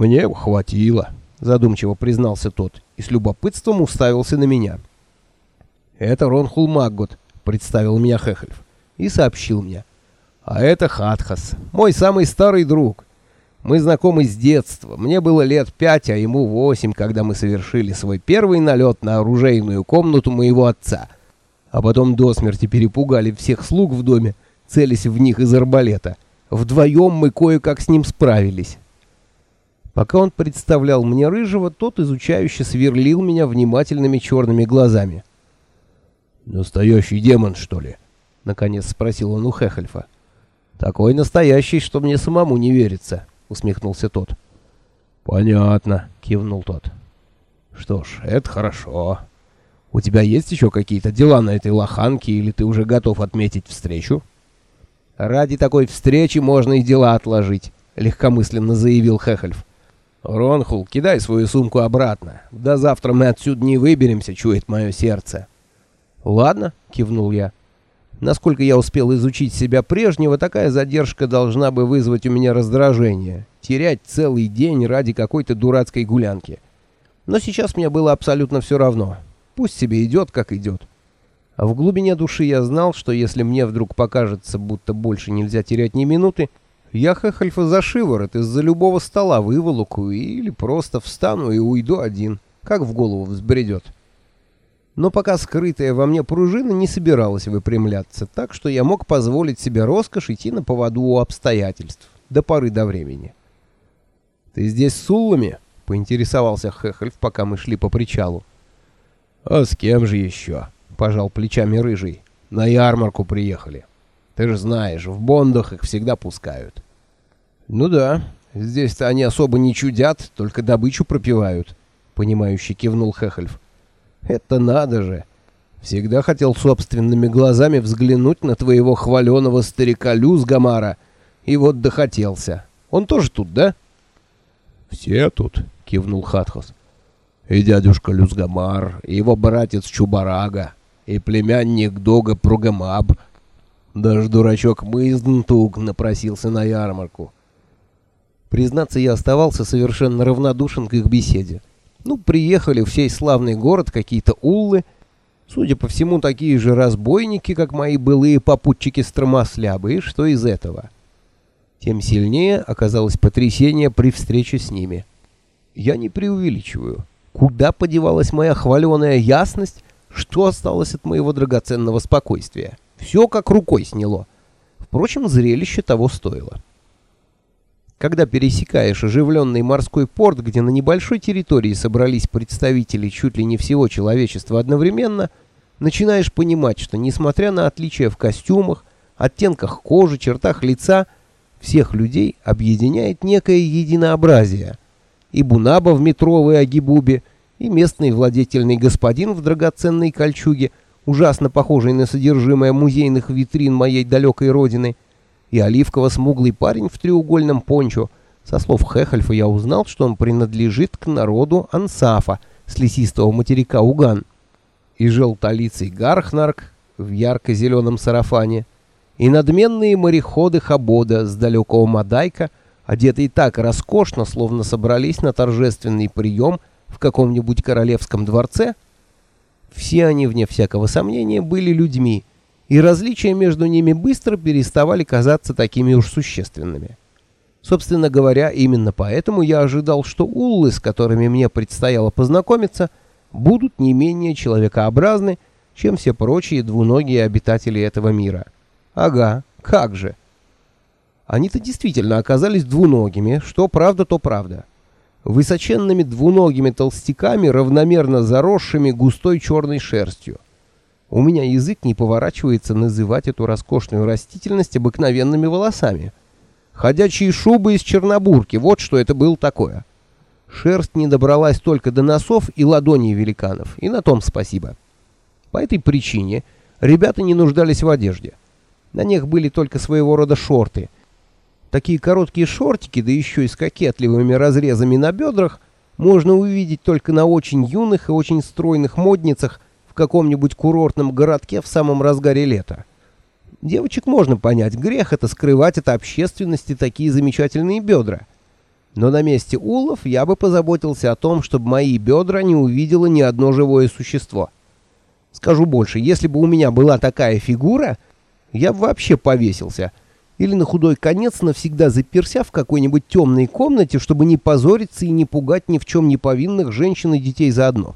«Мне хватило», — задумчиво признался тот и с любопытством уставился на меня. «Это Ронхул Маггот», — представил меня Хехельф и сообщил мне. «А это Хатхас, мой самый старый друг. Мы знакомы с детства. Мне было лет пять, а ему восемь, когда мы совершили свой первый налет на оружейную комнату моего отца. А потом до смерти перепугали всех слуг в доме, целясь в них из арбалета. Вдвоем мы кое-как с ним справились». Пока он представлял мне рыжего, тот изучающе сверлил меня внимательными черными глазами. «Настоящий демон, что ли?» — наконец спросил он у Хехельфа. «Такой настоящий, что мне самому не верится», — усмехнулся тот. «Понятно», — кивнул тот. «Что ж, это хорошо. У тебя есть еще какие-то дела на этой лоханке, или ты уже готов отметить встречу?» «Ради такой встречи можно и дела отложить», — легкомысленно заявил Хехельф. «Ронхул, кидай свою сумку обратно. До завтра мы отсюда не выберемся, чует мое сердце». «Ладно», — кивнул я. «Насколько я успел изучить себя прежнего, такая задержка должна бы вызвать у меня раздражение. Терять целый день ради какой-то дурацкой гулянки. Но сейчас мне было абсолютно все равно. Пусть себе идет, как идет». В глубине души я знал, что если мне вдруг покажется, будто больше нельзя терять ни минуты, я Хехельфа за шиворот из-за любого стола выволоку или просто встану и уйду один, как в голову взбредет. Но пока скрытая во мне пружина не собиралась выпрямляться, так что я мог позволить себе роскошь идти на поводу у обстоятельств, до поры до времени. «Ты здесь с Уллами?» — поинтересовался Хехельф, пока мы шли по причалу. «А с кем же еще?» — пожал плечами Рыжий. «На ярмарку приехали». Ты же знаешь, в Бондах их всегда пускают. Ну да, здесь-то они особо не чудят, только добычу пропивают, понимающе кивнул Хехельф. Это надо же. Всегда хотел собственными глазами взглянуть на твоего хваленого старика Люзгамара, и вот дохотелся. Он тоже тут, да? Все тут, кивнул Хатхос. И дядюшка Люзгамар, и его братец Чубарага, и племянник Дога Пругамаб — даже дурачок Мейздентуг напросился на ярмарку. Признаться, я оставался совершенно равнодушен к их беседе. Ну, приехали в сей славный город какие-то уллы, судя по всему, такие же разбойники, как мои былые попутчики-стромослябы, и что из этого? Тем сильнее оказалось потрясение при встрече с ними. Я не преувеличиваю. Куда подевалась моя хваленая ясность, что осталось от моего драгоценного спокойствия? Все как рукой сняло. Впрочем, зрелище того стоило. Когда пересекаешь оживленный морской порт, где на небольшой территории собрались представители чуть ли не всего человечества одновременно, начинаешь понимать, что несмотря на отличия в костюмах, оттенках кожи, чертах лица, всех людей объединяет некое единообразие. И Бунаба в метровой Агибубе, и местный владетельный господин в драгоценной кольчуге – ужасно похожий на содержимое музейных витрин моей далекой родины, и оливково-смуглый парень в треугольном пончо. Со слов Хехельфа я узнал, что он принадлежит к народу Ансафа с лесистого материка Уган. И желтолицый Гархнарк в ярко-зеленом сарафане, и надменные мореходы Хабода с далекого Мадайка, одетые так роскошно, словно собрались на торжественный прием в каком-нибудь королевском дворце, все они, вне всякого сомнения, были людьми, и различия между ними быстро переставали казаться такими уж существенными. Собственно говоря, именно поэтому я ожидал, что уллы, с которыми мне предстояло познакомиться, будут не менее человекообразны, чем все прочие двуногие обитатели этого мира. Ага, как же. Они-то действительно оказались двуногими, что правда, то правда высоченными двуногими толстяками, равномерно заросшими густой черной шерстью. У меня язык не поворачивается называть эту роскошную растительность обыкновенными волосами. Ходячие шубы из чернобурки, вот что это было такое. Шерсть не добралась только до носов и ладоней великанов, и на том спасибо. По этой причине ребята не нуждались в одежде. На них были только своего рода шорты — Такие короткие шортики, да еще и с кокетливыми разрезами на бедрах, можно увидеть только на очень юных и очень стройных модницах в каком-нибудь курортном городке в самом разгаре лета. Девочек можно понять, грех это скрывать от общественности такие замечательные бедра. Но на месте улов я бы позаботился о том, чтобы мои бедра не увидело ни одно живое существо. Скажу больше, если бы у меня была такая фигура, я бы вообще повесился. Или на худой конец навсегда заперся в какой-нибудь темной комнате, чтобы не позориться и не пугать ни в чем не повинных женщин и детей заодно.